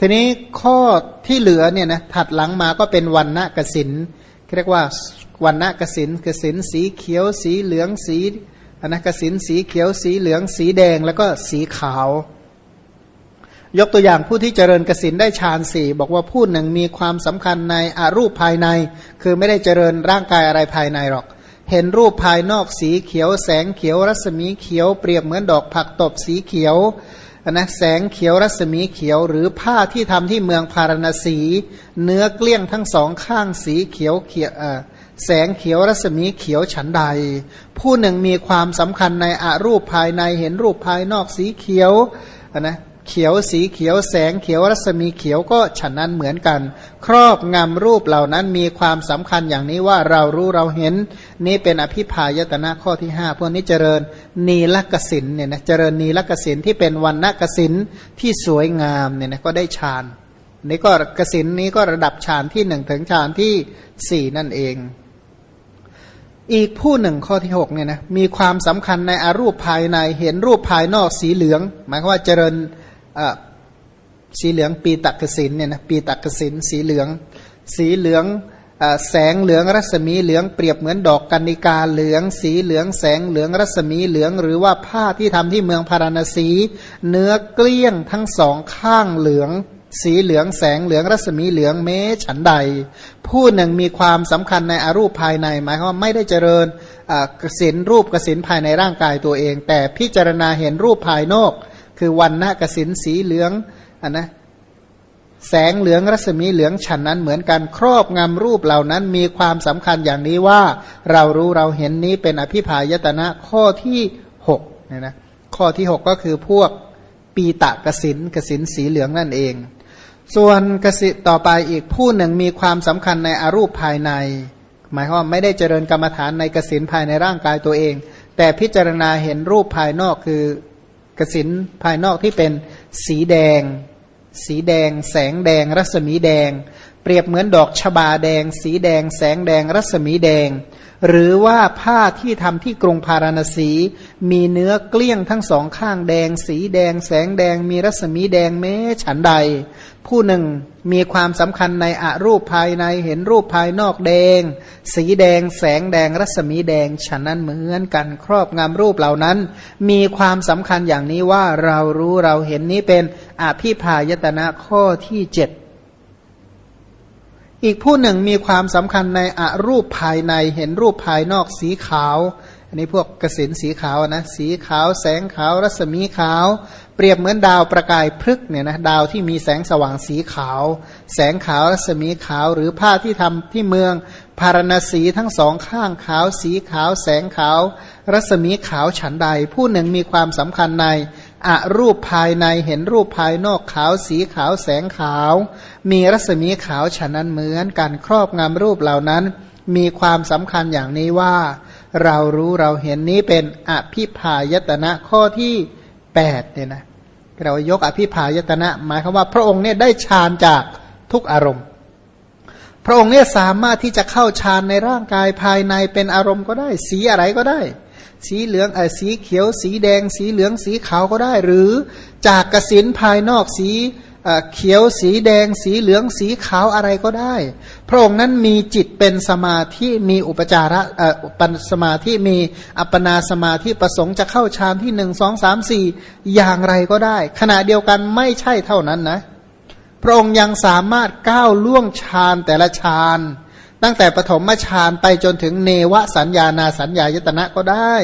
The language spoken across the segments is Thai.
ทีนี้ข้อที่เหลือเนี่ยนะถัดหลังมาก็เป็นวันณะกสินเรียกว่าวันณะกสินกสินสีเขียว สีเหลืองสีอนะกสินสีเขียวสีเหลือง สีแดงแล้วก็สีขาว ยกตัวอย่างผู้ที่เจริญกสินได้ฌานสี่บอกว่าผู้หนึ่งมีความสำคัญในอารูปภายใน คือไม่ได้เจริญร่างกายอะไรภายในหรอก เห็นรูปภายนอกสีเขียว แสงเขียวรัศมีเขียวเปรียบเหมือนดอกผักตบสีเขียว นะแสงเขียวรัศมีเขียวหรือผ้าที่ทำที่เมืองพาราณสี เนื้อเกลี้ยงทั้งสองข้างสีเขียวเขียวแสงเขียวรัศมีเขียวฉันใด ผู้หนึ่งมีความสำคัญในอารูปภายในเห็นรูปภายนอกสีเขียวนะ เขียวสีเขียวแสงเขียวรัศมีเขียวก็ฉันนั้นเหมือนกัน ครอบงำรูปเหล่านั้นมีความสำคัญอย่างนี้ว่าเรารู้เราเห็น นี่เป็นอภิพายตนะข้อที่ห้าพวกนี้เจริญนีลกสินเนี่ยนะเจริญนีลกสินที่เป็นวันณกสินที่สวยงามเนี่ยนะก็ได้ฌานนี่ก็กสินนี้ก็ระดับฌานที่หนึ่งถึงฌานที่สี่นั่นเอง อีกผู้หนึ่งข้อที่หกเนี่ยนะมีความสำคัญในอารูปภายในเห็นรูปภายนอกสีเหลือง หมายความว่าเจริญ สีเหลืองปีตักกสินเนี่ยนะปีตักกสินสีเหลือง สีเหลืองแสงเหลืองรัศมีเหลืองเปรียบเหมือนดอกกัญญิกาเหลือง สีเหลืองแสงเหลืองรัศมีเหลือง หรือว่าผ้าที่ทำที่เมืองพาราณสี เนื้อเกลี้ยงทั้งสองข้างเหลือง สีเหลืองแสงเหลืองรัศมีเหลืองเมฉันใด ผู้หนึ่งมีความสำคัญในอรูปภายใน หมายความว่าไม่ได้เจริญกสินรูปกสินภายในร่างกายตัวเอง แต่พิจารณาเห็นรูปภายนอก คือวันณะกสินสีเหลืองอันนะแสงเหลืองรัศมีเหลืองฉันนั้นเหมือนกันครอบงำรูปเหล่านั้นมีความสำคัญอย่างนี้ว่าเรารู้เราเห็นนี้เป็นอภิพายตนะข้อที่หกเนี่ยนะข้อที่หกก็คือพวกปีตะกสินกสินสีเหลืองนั่นเอง ส่วนกสิต่อไปอีกผู้หนึ่งมีความสำคัญในอรูปภายใน หมายความไม่ได้เจริญกรรมฐานในกสินภายในร่างกายตัวเอง แต่พิจารณาเห็นรูปภายนอกคือ กสินภายนอกที่เป็นสีแดง สีแดง แสงแดง รัศมีแดง เปรียบเหมือนดอกชบาแดง สีแดง แสงแดง รัศมีแดง หรือว่าผ้าที่ทำที่กรุงพาราณสี มีเนื้อเกลี้ยงทั้งสองข้างแดง สีแดง แสงแดง มีรัศมีแดงแม้ฉันใด ผู้หนึ่งมีความสำคัญในอรูปภายในเห็นรูปภายนอกแดง สีแดง แสงแดง รัศมีแดงฉะนั้นเหมือนกันครอบงำรูปเหล่านั้น มีความสำคัญอย่างนี้ว่าเรารู้เราเห็นนี้เป็นอภิพายตนะข้อที่เจ็ด อีกผู้หนึ่งมีความสำคัญในอรูปภายในเห็นรูปภายนอกสีขาว อันนี้พวกกสินสีขาวนะสีขาว แสงขาว รัศมีขาว เปรียบเหมือนดาวประกายพฤกเนี่ยนะดาวที่มีแสงสว่างสีขาว แสงขาวรัศมีขาว หรือผ้าที่ทำที่เมืองพารณสีทั้งสองข้างขาว สีขาว แสงขาว รัศมีขาวฉันใด ผู้หนึ่งมีความสำคัญใน อรูปภายในเห็นรูปภายนอกขาวสีขาวแสงขาว มีรัศมีขาวฉะนั้นเหมือนกันครอบงำรูปเหล่านั้น มีความสำคัญอย่างนี้ว่า เรารู้เราเห็นนี้เป็นอภิพายตนะข้อที่แปดเนี่ยนะเรายกอภิพายตนะ หมายความว่าพระองค์เนี่ยได้ฌานจากทุกอารมณ์ พระองค์เนี่ยสามารถที่จะเข้าฌานในร่างกายภายในเป็นอารมณ์ก็ได้ สีอะไรก็ได้ สีเหลืองเออสีเขียว สีแดง สีเหลืองสีขาวก็ได้ หรือจากกสินภายนอกสีเขียวสีแดง สีเหลืองสีขาวอะไรก็ได้ พระองค์นั้นมีจิตเป็นสมาธิมีอุปจาระปันสมาธิมีอัปปนาสมาธิประสงค์จะเข้าฌานที่หนึ่งสองสามสี่อย่างไรก็ได้ ขณะเดียวกันไม่ใช่เท่านั้นนะ พระองค์ยังสามารถก้าวล่วงฌานแต่ละฌาน ตั้งแต่ปฐมฌานไปจนถึงเนวสัญญานาสัญญายตนะก็ได้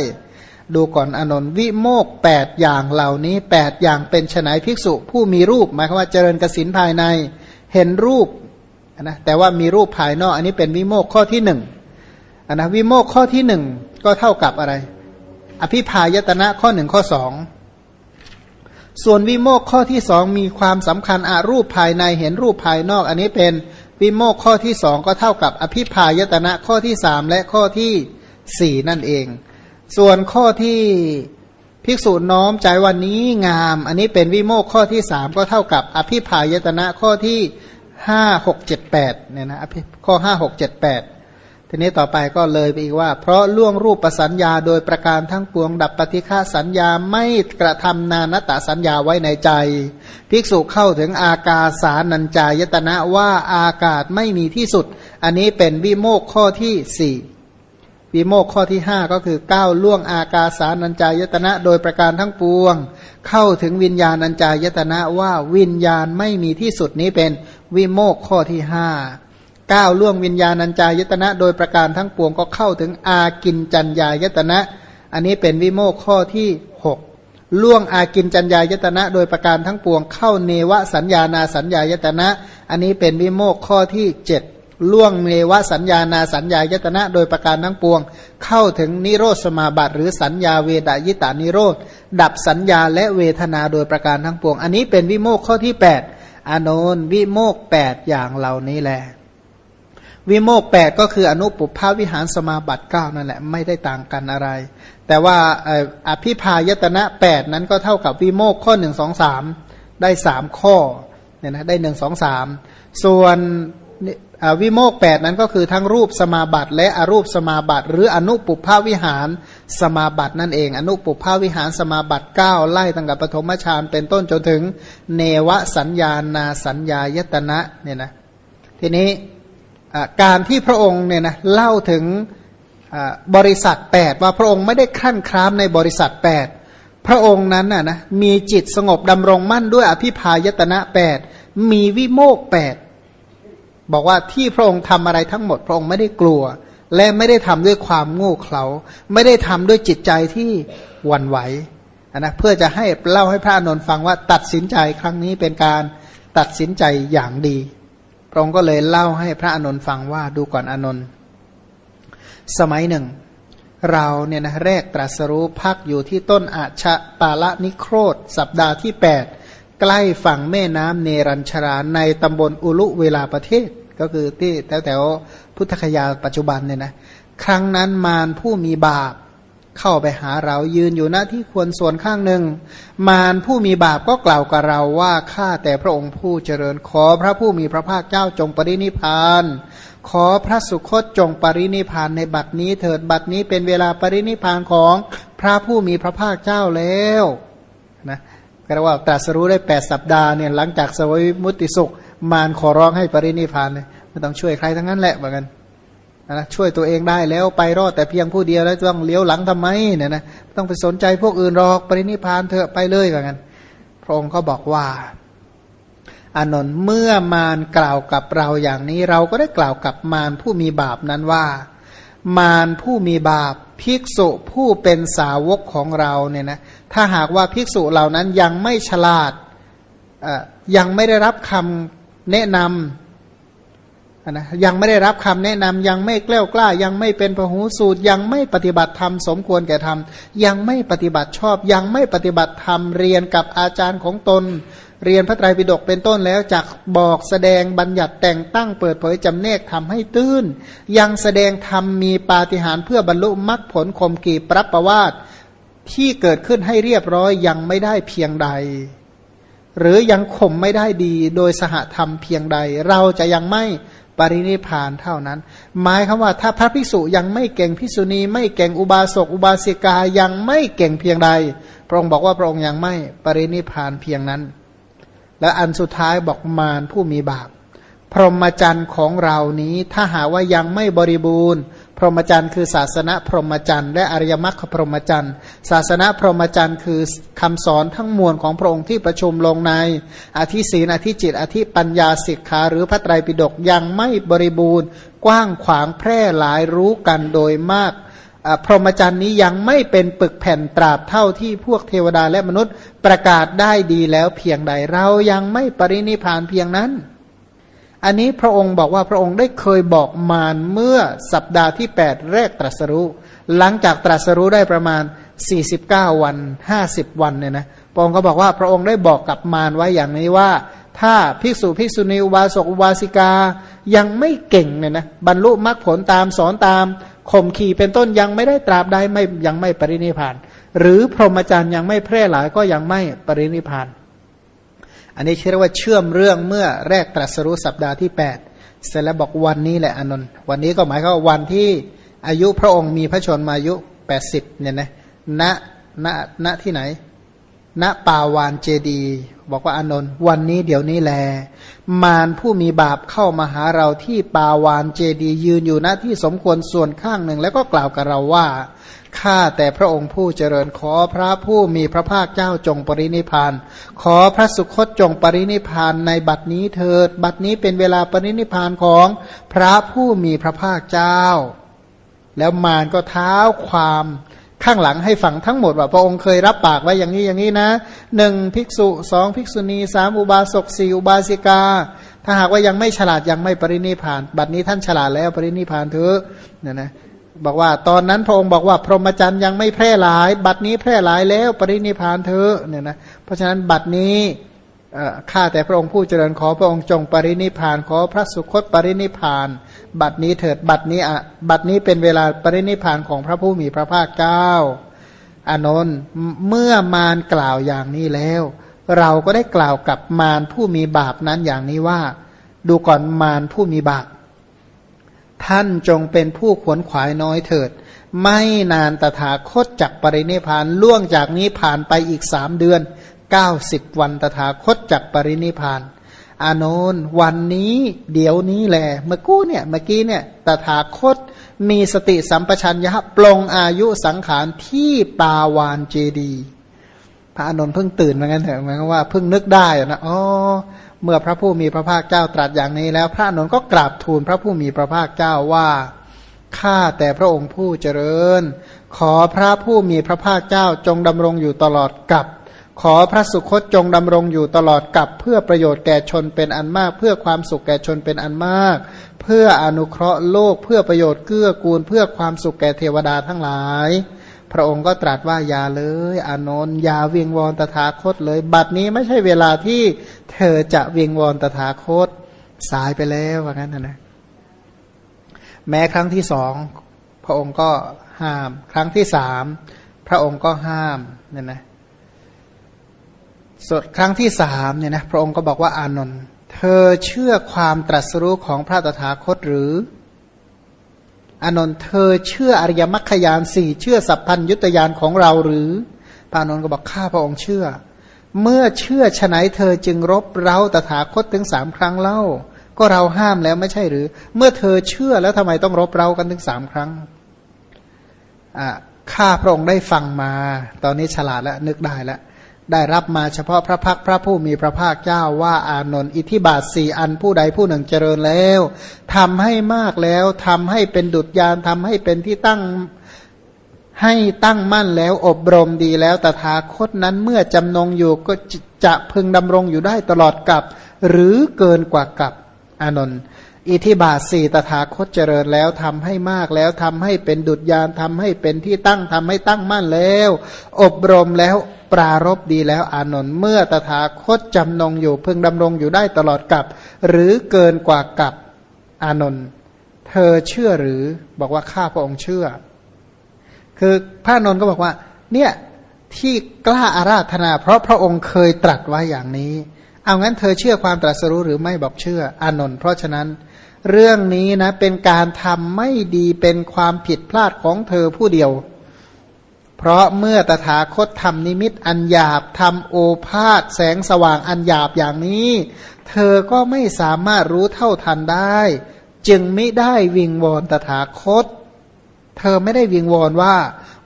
ดูก่อนอนนวิโมกแปดอย่างเหล่านี้แปดอย่างเป็นฉนัยภิกษุผู้มีรูปหมายความว่าเจริญกสินภายในเห็นรูปนะแต่ว่ามีรูปภายนอก อันนี้เป็นวิโมกข้อที่หนึ่งนนะวิโมกข้อที่หนึ่งก็เท่ากับอะไร อภิพายตนะข้อหนึ่งข้อสองส่วนวิโมกข้อที่สองมีความสำคัญอารูปภายในเห็นรูปภายนอก อันนี้เป็น วิโมกข้อที่สองก็เท่ากับอภิพายตนะข้อที่สามและข้อที่สี่นั่นเอง ส่วนข้อที่ภิกษุน้อมใจวันนี้งาม อันนี้เป็นวิโมกข้อที่สามก็เท่ากับ อภิพายตนะข้อที่ห้าหกเจ็ดแปดเนี่ยนะข้อห้าหกเจ็ดแปด ทีนี้ต่อไปก็เลยไปอีกว่า เพราะล่วงรูปประสัญญาโดยประการทั้งปวงดับปฏิฆาสัญญาไม่กระทำนานตสัญญาไว้ในใจ ภิกษุเข้าถึงอากาสานัญจายตนะว่าอากาศไม่มีที่สุด อันนี้เป็นวิโมกข้อที่สี่วิโมกข้อที่ห้าก็คือก้าวล่วงอากาสานัญจายตนะ โดยประการทั้งปวง เข้าถึงวิญญาณัญจายตนะว่าวิญญาณไม่มีที่สุดนี้เป็นวิโมกข้อที่ห้า ก้าวล่วงวิญญาณัญจายตนะ โดยประการทั้งปวงก็เข้าถึงอากินจัญญายตนะ อันนี้เป็นวิโมกข้อที่หกล่วงอากินจัญญายตนะ โดยประการทั้งปวงเข้าเนวสัญญานาสัญญายตนะ อันนี้เป็นวิโมกข้อที่เจ็ดล่วงเนวสัญญานาสัญญายตนะ โดยประการทั้งปวง เข้าถึงนิโรธสมาบัติหรือสัญญาเวดายตานิโรธดับสัญญาและเวทนาโดยประการทั้งปวง อันนี้เป็นวิโมกข้อที่แปดอานนวิโมกแปดอย่างเหล่านี้แหละ วิโมกแปดก็คืออนุปุพาวิหารสมาบัติเก้านั่นแหละไม่ได้ต่างกันอะไร แต่ว่าอภิพายตนะแปดนั้นก็เท่ากับวิโมกข้อหนึ่งสองสามได้สามข้อเนี่ยนะได้หนึ่งสองสามส่วนวิโมกแปดนั้นก็คือทั้งรูปสมาบัติและอรูปสมาบัติ หรืออนุปุพาวิหารสมาบัตินั่นเอง อนุปุพาวิหารสมาบัติเก้าไล่ตั้งแต่ปฐมฌานเป็นต้นจนถึงเนวสัญญานาสัญญายตนะเนี่ยนะทีนี้ การที่พระองค์เนี่ยนะเล่าถึงบริษัท 8 ว่าพระองค์ไม่ได้ขั้นครามในบริษัท 8 พระองค์นั้นน่ะนะมีจิตสงบดำรงมั่นด้วยอภิพายตนะ 8 มีวิโมก 8 บอกว่าที่พระองค์ทำอะไรทั้งหมด พระองค์ไม่ได้กลัว และไม่ได้ทำด้วยความโง่เขลาไม่ได้ทำด้วยจิตใจที่หวั่นไหวนะเพื่อจะให้เล่าให้พระอนุนฟังว่าตัดสินใจครั้งนี้เป็นการตัดสินใจอย่างดี ระองค์ก็เลยเล่าให้พระอนุนฟังว่าดูก่อนอนุนสมัยหนึ่ง เราเนี่ยนะแรกตรัสรู้พักอยู่ที่ต้นอาชะปาละนิโครธ สัปดาห์ที่ 8 ใกล้ฝั่งแม่น้ำเนรัญชราในตำบลอุลุเวลาประเทศ ก็คือที่แถวแถวพุทธคยาปัจจุบันเนี่ยนะครั้งนั้นมารผู้มีบาป เข้าไปหาเรายืนอยู่หน้าที่ควรส่วนข้างหนึ่ง มารผู้มีบาปก็กล่าวกับเราว่าข้าแต่พระองค์ผู้เจริญขอพระผู้มีพระภาคเจ้าจงปรินิพาน ขอพระสุคตจงปรินิพานในบัดนี้เถิดบัดนี้เป็นเวลาปรินิพานของพระผู้มีพระภาคเจ้าแล้วนะก็เรียกว่าตรัสรู้ได้แปดสัปดาห์เนี่ยหลังจากสวยมุติสุข มารขอร้องให้ปรินิพานเลยไม่ต้องช่วยใครทั้งนั้นแหละเหมือนกัน นะช่วยตัวเองได้แล้วไปรอดแต่เพียงผู้เดียวแล้วต้องเลี้ยวหลังทำไมเนี่ยนะต้องไปสนใจพวกอื่นหรอกปรินิพานเถอะไปเลยเหมือนกันพระองค์ก็บอกว่า อานนท์เมื่อมารกล่าวกับเราอย่างนี้ เราก็ได้กล่าวกับมารผู้มีบาปนั้นว่า มารผู้มีบาปภิกษุผู้เป็นสาวกของเราเนี่ยนะถ้าหากว่าภิกษุเหล่านั้นยังไม่ฉลาดยังไม่ได้รับคำแนะนำ นะยังไม่ได้รับคำแนะนำยังไม่กล้ากล้า ยังไม่เป็นพหูสูตร ยังไม่ปฏิบัติธรรมสมควรแก่ธรรม ยังไม่ปฏิบัติชอบ ยังไม่ปฏิบัติธรรมเรียนกับอาจารย์ของตน เรียนพระไตรปิฎกเป็นต้นแล้วจากบอกแสดงบัญญัติแต่งตั้งเปิดเผยจำเนกทำให้ตื้น ยังแสดงธรรมมีปาฏิหาริย์เพื่อบรรลุมรรคผลคมกีปรับประวาตที่เกิดขึ้นให้เรียบร้อยยังไม่ได้เพียงใด หรือยังข่มไม่ได้ดีโดยสหธรรมเพียงใด เราจะยังไม่ ปรินิพานเท่านั้น หมายคำว่าถ้าพระภิกษุยังไม่เก่งภิกษุณี ไม่เก่งอุบาสกอุบาสิกายังไม่เก่งเพียงใด พระองค์บอกว่าพระองค์ยังไม่ปรินิพานเพียงนั้น และอันสุดท้ายบอกมารผู้มีบาปพรหมจรรย์ของเรานี้ถ้าหาว่ายังไม่บริบูรณ์ รหมจรรย์คือศาสนาพรหมจรรย์และอริยมรรคพรหมจรรย์ศาสนาพรหมจรรย์คือคำสอนทั้งมวลของพระองค์ที่ประชุมลงใน อธิศีนอธิจิต อธิปัญญาสิกขาหรือพระไตรปิฎกยังไม่บริบูรณ์ กว้างขวางแพร่หลายรู้กันโดยมากพรหมจรรย์นี้ยังไม่เป็นปึกแผ่นตราบเท่าที่พวกเทวดาและมนุษย์ประกาศได้ดีแล้วเพียงใดเรายังไม่ปรินิพานเพียงนั้น อันนี้พระองค์บอกว่าพระองค์ได้เคยบอกมารเมื่อสัปดาห์ที่ 8 แรกตรัสรู้ หลังจากตรัสรู้ได้ประมาณ 49 วัน 50 วันเนี่ยนะพระองค์ก็บอกว่าพระองค์ได้บอกกับมารไว้อย่างนี้ว่า ถ้าภิกษุภิกษุณีอุบาสกอุบาสิกายังไม่เก่งเนี่ยนะบรรลุมรรคผลตามสอนตามข่มขี่เป็นต้นยังไม่ได้ตราบใดไม่ยังไม่ปรินิพาน หรือพรหมจรรย์ยังไม่แพร่หลายก็ยังไม่ปรินิพาน อันนี้เรียกว่าเชื่อมเรื่องเมื่อแรกตรัสรู้สัปดาห์ที่เสร็จแล้วบอกวันนี้แหละอานนท์วันนี้ก็หมายความว่าวันที่อายุพระองค์มีพระชนมายุแปดสิบเนี่ยนะณณณที่ไหนณปาวานเจดี บอกว่าอานนท์วันนี้เดี๋ยวนี้แล มารผู้มีบาปเข้ามาหาเราที่ปาวานเจดี ยืนอยู่ณที่สมควรส่วนข้างหนึ่ง แล้วก็กล่าวกับเราว่า ข้าแต่พระองค์ผู้เจริญขอพระผู้มีพระภาคเจ้าจงปรินิพาน ขอพระสุคตจงปรินิพานในบัดนี้เถิด บัดนี้เป็นเวลาปรินิพานของพระผู้มีพระภาคเจ้า แล้วมารก็เท้าความข้างหลังให้ฟังทั้งหมดว่าพระองค์เคยรับปากไว้อย่างนี้อย่างนี้นะหนึ่งภิกษุสองภิกษุณีสามอุบาสกสี่อุบาสิกา ถ้าหากว่ายังไม่ฉลาดยังไม่ปรินิพาน บัดนี้ท่านฉลาดแล้วปรินิพานเถอะเนี่ยนะ บอกว่า ตอนนั้นพระองค์บอกว่า พรหมจรรย์ยังไม่แพร่หลาย บัดนี้แพร่หลายแล้วปรินิพานเถอเนี่ยนะเพราะฉะนั้นบัดนี้ข้าแต่พระองค์ผู้เจริญขอพระองค์จงปรินิพาน ขอพระสุคตปรินิพาน บัดนี้เถิดบัดนี้อะบัดนี้เป็นเวลาปรินิพานของพระผู้มีพระภาคเจ้าอานนท์เมื่อมารกล่าวอย่างนี้แล้ว เราก็ได้กล่าวกับมารผู้มีบาปนั้นอย่างนี้ว่า ดูก่อนมารผู้มีบาป ท่านจงเป็นผู้ขวนขวายน้อยเถิด ไม่นานตถาคตจักปรินิพานล่วงจากนี้ผ่านไปอีกสามเดือนเก้าสิบวันตถาคตจักปรินิพาน อานนท์วันนี้เดี๋ยวนี้แหละเมื่อกู้เนี่ยเมื่อกี้เนี่ยตถาคตมีสติสัมปชัญญะปลงอายุสังขารที่ปาวานเจดี พระอานนท์เพิ่งตื่นมางั้นเถอะหมายว่าเพิ่งนึกได้นะอ๋อ เมื่อพระผู้มีพระภาคเจ้าตรัสอย่างนี้แล้วพระนนท์ก็กราบทูลพระผู้มีพระภาคเจ้าว่าข้าแต่พระองค์ผู้เจริญ ขอพระผู้มีพระภาคเจ้าจงดำรงอยู่ตลอดกับขอพระสุคตจงดำรงอยู่ตลอดกับเพื่อประโยชน์แก่ชนเป็นอันมาก เพื่อความสุขแก่ชนเป็นอันมาก เพื่ออนุเคราะห์โลกเพื่อประโยชน์เกื้อกูล เพื่อความสุขแก่เทวดาทั้งหลาย พระองค์ก็ตรัสว่าอย่าเลยอานนท์อย่าเวียงวอนตถาคตเลย บัดนี้ไม่ใช่เวลาที่เธอจะเวียงวอนตถาคตสายไปแล้วว่างั้นนะแม้ครั้งที่สองพระองค์ก็ห้าม ครั้งที่สามพระองค์ก็ห้ามเนี่ยนะสดครั้งที่สามเนี่ยนะพระองค์ก็บอกว่าอานนท์เธอเชื่อความตรัสรู้ของพระตถาคตหรือ อนนท์เธอเชื่ออริยมรรคยานสี่เชื่อสัพพัญยุตยานของเราหรือพระอนนท์ก็บอกข้าพระองค์เชื่อ เมื่อเชื่อฉนัยเธอจึงรบเราตถาคตถึงสามครั้งเล่า ก็เราห้ามแล้วไม่ใช่หรือ เมื่อเธอเชื่อแล้วทำไมต้องรบเรากันถึงสามครั้งอ่าข้าพระองค์ได้ฟังมา ตอนนี้ฉลาดแล้วนึกได้แล้ว ได้รับมาเฉพาะพระพักพระผู้มีพระภาคเจ้าว่าอานนท์อิทิบาทสี่อันผู้ใดผู้หนึ่งเจริญแล้วทำให้มากแล้วทำให้เป็นดุจยานทำให้เป็นที่ตั้งให้ตั้งมั่นแล้วอบรมดีแล้วตถาคตนั้นเมื่อจำนงอยู่ก็จะพึงดำรงอยู่ได้ตลอดกับ หรือเกินกว่ากับอานนท์ อิทิบาทสี่ตถาคตเจริญแล้วทำให้มากแล้วทำให้เป็นดุจยานทำให้เป็นที่ตั้งทำให้ตั้งมั่นแล้ว อบรมแล้วปรารบดีแล้วอานนท์เมื่อตถาคตจำนงอยู่พึงดำรงอยู่ได้ตลอดกับหรือเกินกว่ากับอานนท์เธอเชื่อหรือบอกว่าข้าพระองค์เชื่อ คือพระนนท์ก็บอกว่า เนี่ยที่กล้าอาราธนา เพราะพระองค์เคยตรัสไว้อย่างนี้ เอางั้นเธอเชื่อความตรัสรู้หรือไม่บอกเชื่ออานนท์เพราะฉะนั้น เรื่องนี้นะ เป็นการทำไม่ดีเป็นความผิดพลาดของเธอผู้เดียว เพราะเมื่อตถาคตทำนิมิตอันหยาบทำโอภาษแสงสว่างอันหยาบอย่างนี้ เธอก็ไม่สามารถรู้เท่าทันได้ จึงไม่ได้วิงวอนตถาคต เธอไม่ได้วิงวอนว่า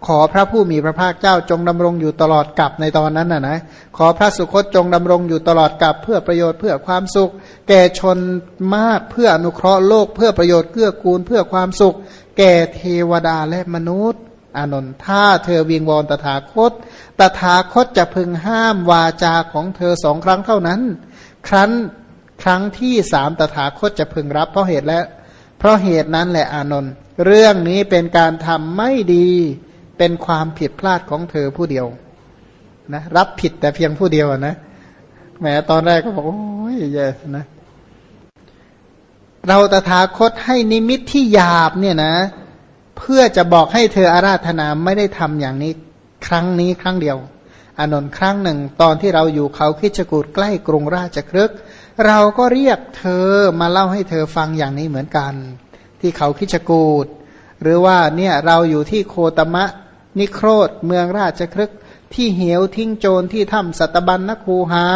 ขอพระผู้มีพระภาคเจ้าจงดำรงอยู่ตลอดกับในตอนนั้นน่ะนะขอพระสุคตจงดำรงอยู่ตลอดกับเพื่อประโยชน์เพื่อความสุข แก่ชนมากเพื่ออนุเคราะห์โลกเพื่อประโยชน์เกื้อกูลเพื่อความสุข แก่เทวดาและมนุษย์อานนท์ถ้าเธอวิงวอนตถาคต ตถาคตจะพึงห้ามวาจาของเธอสองครั้งเท่านั้น ครั้นครั้งที่สามตถาคตจะพึงรับเพราะเหตุและ เพราะเหตุนั้นแหละอานนท์เรื่องนี้เป็นการทำไม่ดี เป็นความผิดพลาดของเธอผู้เดียวนะรับผิดแต่เพียงผู้เดียวนะแม้ตอนแรกก็บอกโอ้ยแย่นะ เราตถาคตให้นิมิตที่หยาบเนี่ยนะ เพื่อจะบอกให้เธออาราธนาไม่ได้ทำอย่างนี้ครั้งนี้ครั้งเดียว อานนท์ครั้งหนึ่ง ตอนที่เราอยู่เขาคิจกูดใกล้กรุงราชครึก เราก็เรียกเธอมาเล่าให้เธอฟังอย่างนี้เหมือนกัน ที่เขาคิจกูดหรือว่าเนี่ยเราอยู่ที่โคตมะ นิโครธเมืองราชครึก ที่เหวทิ้งโจรที่ถ้ำสัตบัญนคูหา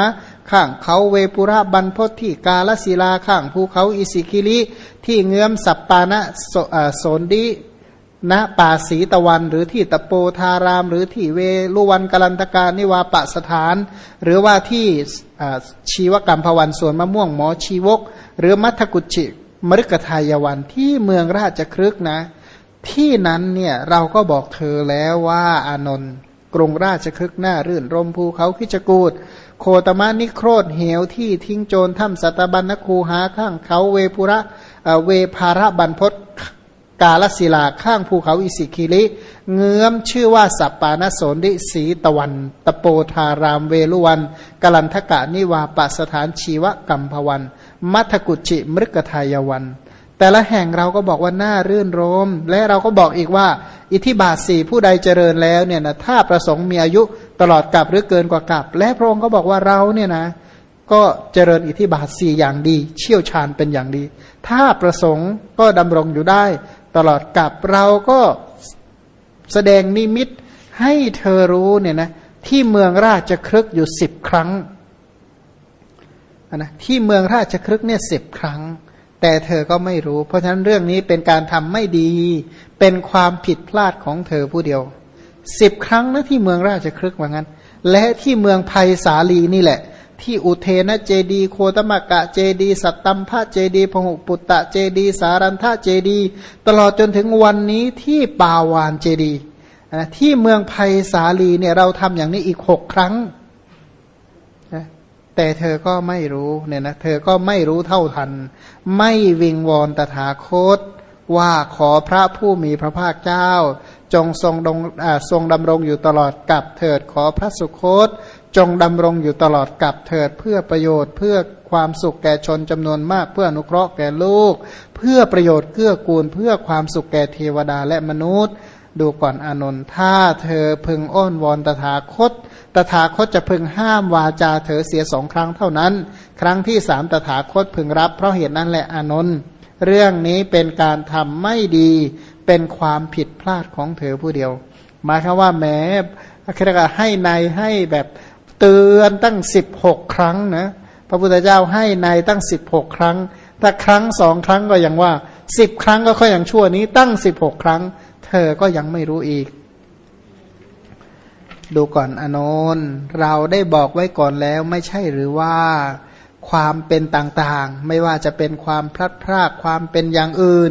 ข้างเขาเวปุระบันพศที่กาลศิลาข้างภูเขาอิสิคิลิที่เงื้อมสัปปานะโสนดิณป่าสีตะวันหรือที่ตะโปธาราม หรือที่เวลุวันกลันตการนิวาปสถาน หรือว่าที่ชีวกรรมพวันส่วนมะม่วงหมอชีวก หรือมัทกุจิมฤกทายวันที่เมืองราชครึกนะ ที่นั้นเนี่ยเราก็บอกเธอแล้วว่าอานนท์กรุงราชครึกหน้ารื่นรมภูเขาคิจกูดโคตมานิโครธเหวที่ทิ้งโจรถ้ำสัตบัญนคูหาข้างเขาเวปุระเวภาระบันพศกาลศิลาข้างภูเขาอิสิคิลิเงื้อมชื่อว่าสัปปานโสนดิสีตะวันตะโปธารามเวลุวันกลันทกะนิวาปสถานชีวกัมพวัน มัทกุจิมฤกทายวัน แต่ละแห่งเราก็บอกว่าน่ารื่นรม และเราก็บอกอีกว่า อิทธิบาทสี่ผู้ใดเจริญแล้วเนี่ยนะถ้าประสงค์มีอายุตลอดกับหรือเกินกว่ากับ และพระองค์ก็บอกว่าเราเนี่ยนะ ก็เจริญอิทธิบาทสี่อย่างดี เชี่ยวชาญเป็นอย่างดี ถ้าประสงค์ก็ดำรงอยู่ได้ ตลอดกับเราก็แสดงนิมิตให้เธอรู้เนี่ยนะที่เมืองราชครึกอยู่สิบครั้งนะที่เมืองราชครึกเนี่ยสิบครั้ง แต่เธอก็ไม่รู้ เพราะฉะนั้นเรื่องนี้เป็นการทำไม่ดี เป็นความผิดพลาดของเธอผู้เดียวสิบครั้งนะที่เมืองราชครึกว่างั้น และที่เมืองไผ่สาลีนี่แหละ ที่อุเทนะเจดี โคตมกะเจดี สัตตัมพะเจดีพหุปุตตะเจดี สารันทะเจดี ตลอดจนถึงวันนี้ที่ปาวานเจดีนะที่เมืองไผ่สาลีเนี่ยเราทำอย่างนี้อีกหกครั้ง แต่เธอก็ไม่รู้เนี่ยนะเธอก็ไม่รู้เท่าทัน ไม่วิงวอนตถาคต ว่าขอพระผู้มีพระภาคเจ้า จงทรงดงทรงดำรงอยู่ตลอดกับเถิดขอพระสุคต จงดำรงอยู่ตลอดกับเถิดเพื่อประโยชน์ เพื่อความสุขแก่ชนจำนวนมาก เพื่ออนุเคราะห์แก่ลูก เพื่อประโยชน์เกื้อกูล เพื่อความสุขแก่เทวดาและมนุษย์ ดูก่อนอนนท์ถ้าเธอพึงอ้อนวอนตถาคต ตถาคตจะพึงห้ามวาจาเธอเสียสองครั้งเท่านั้น ครั้งที่สามตถาคตพึงรับ เพราะเหตุนั้นแหละอนนท์เรื่องนี้เป็นการทำไม่ดีเป็นความผิดพลาดของเธอผู้เดียว หมายคือว่าแม้คือให้ในให้แบบเตือนตั้งสิบหกครั้งนะพระพุทธเจ้าให้ในตั้งสิบหกครั้ง ถ้าครั้งสองครั้งก็ยังว่าสิบครั้งก็ค่อยอย่างชั่วนี้ตั้งสิบหกครั้ง เธอก็ยังไม่รู้อีก ดูก่อนอนนเราได้บอกไว้ก่อนแล้วไม่ใช่หรือว่าความเป็นต่างๆ ไม่ว่าจะเป็นความพลัดพรากความเป็นอย่างอื่น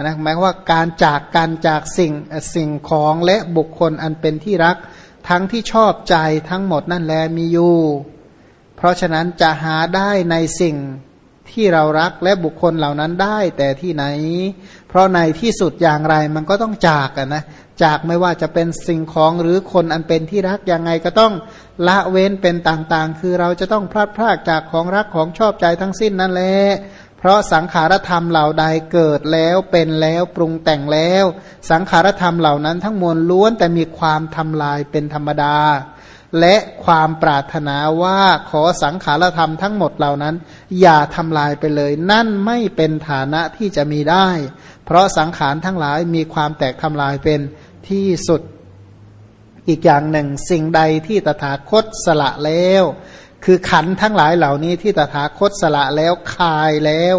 นะหมายว่าการจากกันจากสิ่งสิ่งของและบุคคลอันเป็นที่รัก ทั้งที่ชอบใจทั้งหมดนั่นแลมีอยู่ เพราะฉะนั้นจะหาได้ในสิ่งที่เรารักและบุคคลเหล่านั้นได้แต่ที่ไหน เพราะในที่สุดอย่างไรมันก็ต้องจากกันนะจากไม่ว่าจะเป็นสิ่งของหรือคนอันเป็นที่รักยังไงก็ต้องละเว้นเป็นต่างๆ คือเราจะต้องพลาดพลาดจากของรักของชอบใจทั้งสิ้นนั่นแหละเพราะสังขารธรรมเหล่าใดเกิดแล้วเป็นแล้วปรุงแต่งแล้ว สังขารธรรมเหล่านั้นทั้งมวลล้วนแต่มีความทำลายเป็นธรรมดา และความปรารถนาว่าขอสังขารธรรมทั้งหมดเหล่านั้น อย่าทำลายไปเลย นั่นไม่เป็นฐานะที่จะมีได้ เพราะสังขารทั้งหลายมีความแตกทำลายเป็นที่สุด อีกอย่างหนึ่ง สิ่งใดที่ตถาคตสละแล้ว คือขันทั้งหลายเหล่านี้ที่ตถาคตสละแล้วคายแล้ว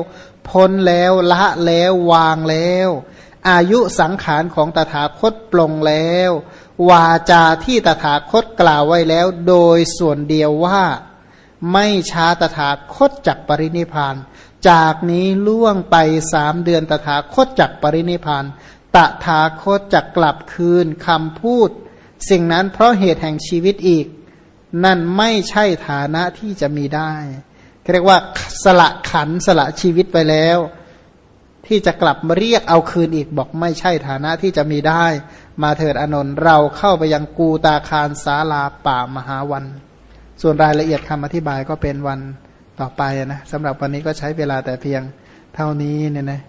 พ้นแล้วละแล้ววางแล้ว อายุสังขารของตถาคตปลงแล้ว วาจาที่ตถาคตกล่าวไว้แล้ว โดยส่วนเดียวว่า ไม่ช้าตถาคตจักปรินิพาน จากนี้ล่วงไปสามเดือนตถาคตจักปรินิพานตถาคตจักกลับคืนคำพูด สิ่งนั้นเพราะเหตุแห่งชีวิตอีก นั่นไม่ใช่ฐานะที่จะมีได้เรียกว่าสละขันสละชีวิตไปแล้ว ที่จะกลับมาเรียกเอาคืนอีกบอกไม่ใช่ฐานะที่จะมีได้ มาเถิดอนนท์เราเข้าไปยังกูตาคารสาลาป่ามหาวัน ส่วนรายละเอียดคำอธิบายก็เป็นวันต่อไปนะสำหรับวันนี้ก็ใช้เวลาแต่เพียงเท่านี้เนี่ยนะ